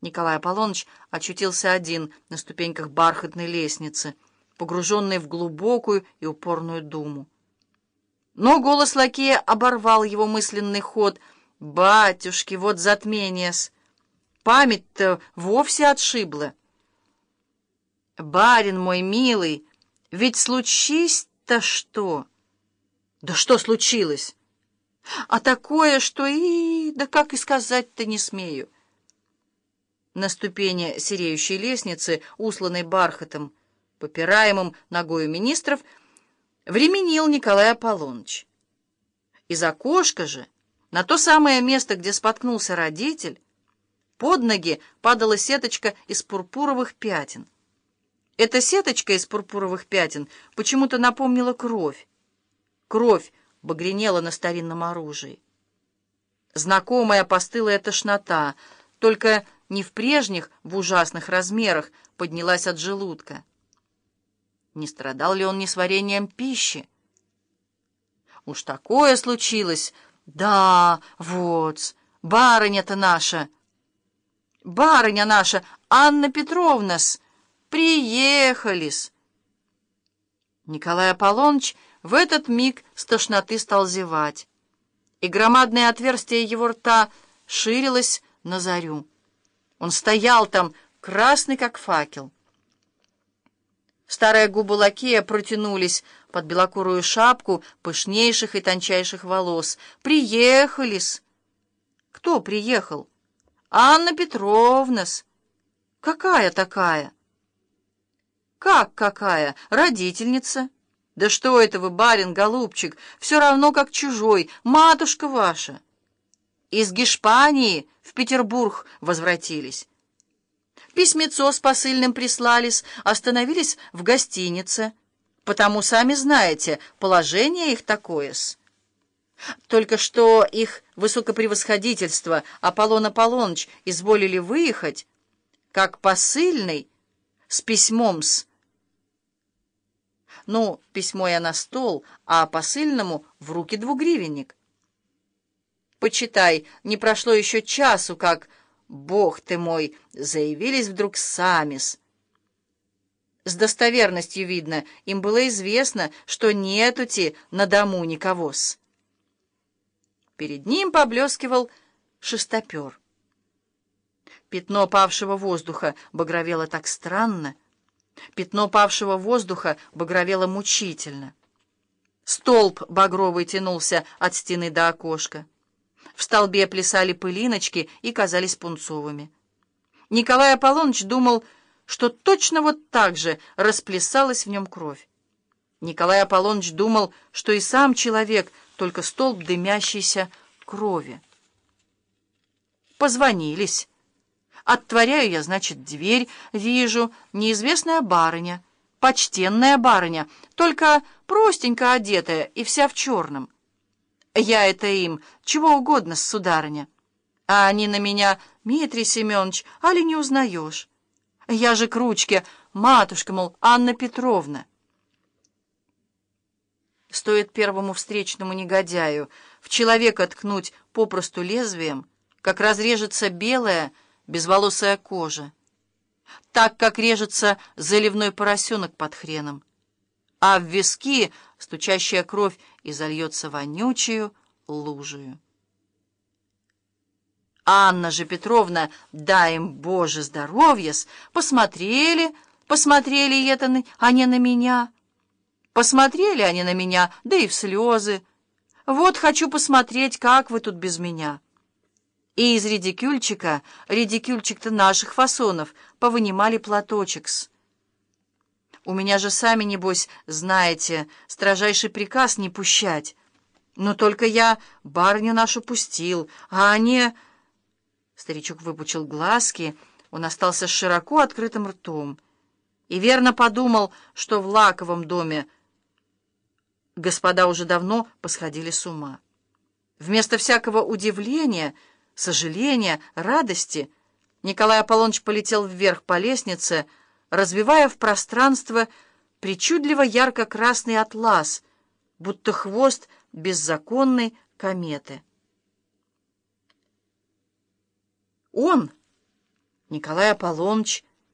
Николай Аполлоныч очутился один на ступеньках бархатной лестницы, погруженный в глубокую и упорную думу. Но голос лакея оборвал его мысленный ход. «Батюшки, вот затмение-с! Память-то вовсе отшибла!» «Барин мой милый, ведь случись-то что?» «Да что случилось?» «А такое, что и... да как и сказать-то не смею!» На ступени сереющей лестницы, усланной бархатом, попираемым ногою министров, временил Николай Аполлоныч. Из окошка же, на то самое место, где споткнулся родитель, под ноги падала сеточка из пурпуровых пятен. Эта сеточка из пурпуровых пятен почему-то напомнила кровь. Кровь багренела на старинном оружии. Знакомая постылая тошнота, только не в прежних, в ужасных размерах, поднялась от желудка. Не страдал ли он несварением пищи? Уж такое случилось. Да, вот, барыня-то наша. Барыня наша, Анна Петровна-с, приехали-с. Николай Аполлоныч в этот миг с тошноты стал зевать, и громадное отверстие его рта ширилось на зарю. Он стоял там, красный как факел. Старые губы лакея протянулись под белокурую шапку пышнейших и тончайших волос. «Приехали-с!» «Кто приехал?» «Анна Петровна-с!» «Какая такая?» «Как какая? Родительница!» «Да что это вы, барин, голубчик, все равно как чужой, матушка ваша!» «Из Гешпании в Петербург возвратились». Письмецо с посыльным прислались, остановились в гостинице, потому, сами знаете, положение их такое-с. Только что их высокопревосходительство Аполлон Аполлоныч изволили выехать, как посыльный с письмом-с. Ну, письмо я на стол, а посыльному в руки двугривенник. Почитай, не прошло еще часу, как... Бог ты мой, заявились вдруг сами-с. С достоверностью видно, им было известно, что нету-те на дому никого-с. Перед ним поблескивал шестопер. Пятно павшего воздуха багровело так странно. Пятно павшего воздуха багровело мучительно. Столб багровый тянулся от стены до окошка. В столбе плясали пылиночки и казались пунцовыми. Николай Аполлоныч думал, что точно вот так же расплясалась в нем кровь. Николай Аполлоныч думал, что и сам человек, только столб дымящейся крови. Позвонились. Отворяю я, значит, дверь, вижу, неизвестная барыня, почтенная барыня, только простенько одетая и вся в черном. Я это им, чего угодно, сударыня. А они на меня, Дмитрий Семенович, али не узнаешь? Я же к ручке, матушка, мол, Анна Петровна. Стоит первому встречному негодяю в человека ткнуть попросту лезвием, как разрежется белая, безволосая кожа, так, как режется заливной поросенок под хреном, а в виски стучащая кровь и зальется вонючую лужею. Анна же Петровна, дай им, Боже, здоровья-с, посмотрели, посмотрели это они на меня. Посмотрели они на меня, да и в слезы. Вот хочу посмотреть, как вы тут без меня. И из редикюльчика, редикюльчик-то наших фасонов, повынимали платочек-с. У меня же сами, небось, знаете, строжайший приказ не пущать. Но только я барню нашу пустил, а они...» Старичок выпучил глазки, он остался с широко открытым ртом и верно подумал, что в лаковом доме господа уже давно посходили с ума. Вместо всякого удивления, сожаления, радости Николай Аполлоныч полетел вверх по лестнице, развивая в пространство причудливо ярко-красный атлас, будто хвост беззаконной кометы. Он, Николай Аполлоныч